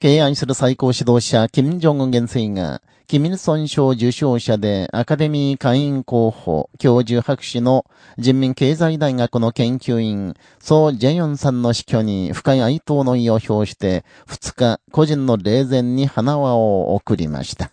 敬愛する最高指導者、金正恩元帥が、キミルソン賞受賞者でアカデミー会員候補、教授博士の人民経済大学の研究員、ソ・ジェヨンさんの死去に深い哀悼の意を表して、2日、個人の霊前に花輪を送りました。